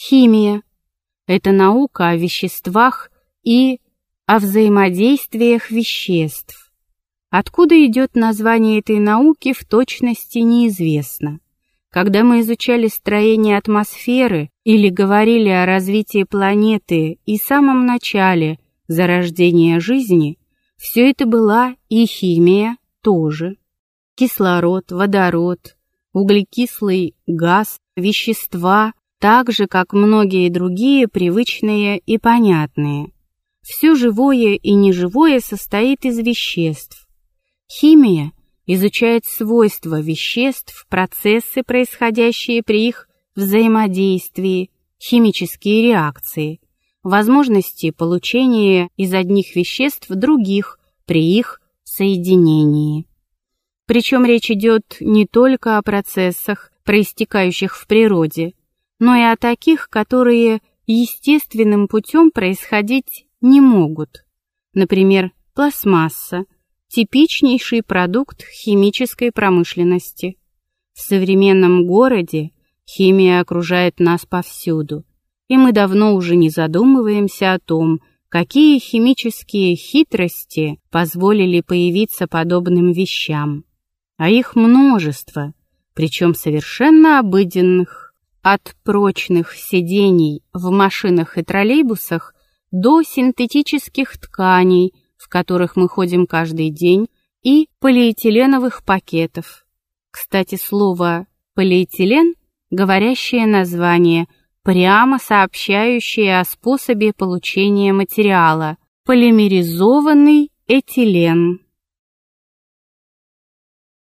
Химия – это наука о веществах и о взаимодействиях веществ. Откуда идет название этой науки, в точности неизвестно. Когда мы изучали строение атмосферы или говорили о развитии планеты и самом начале зарождения жизни, все это была и химия тоже. Кислород, водород, углекислый газ, вещества, так же, как многие другие привычные и понятные. Все живое и неживое состоит из веществ. Химия изучает свойства веществ, процессы, происходящие при их взаимодействии, химические реакции, возможности получения из одних веществ других при их соединении. Причем речь идет не только о процессах, проистекающих в природе, но и о таких, которые естественным путем происходить не могут. Например, пластмасса – типичнейший продукт химической промышленности. В современном городе химия окружает нас повсюду, и мы давно уже не задумываемся о том, какие химические хитрости позволили появиться подобным вещам. А их множество, причем совершенно обыденных, от прочных сидений в машинах и троллейбусах до синтетических тканей – в которых мы ходим каждый день, и полиэтиленовых пакетов. Кстати, слово «полиэтилен» — говорящее название, прямо сообщающее о способе получения материала — полимеризованный этилен.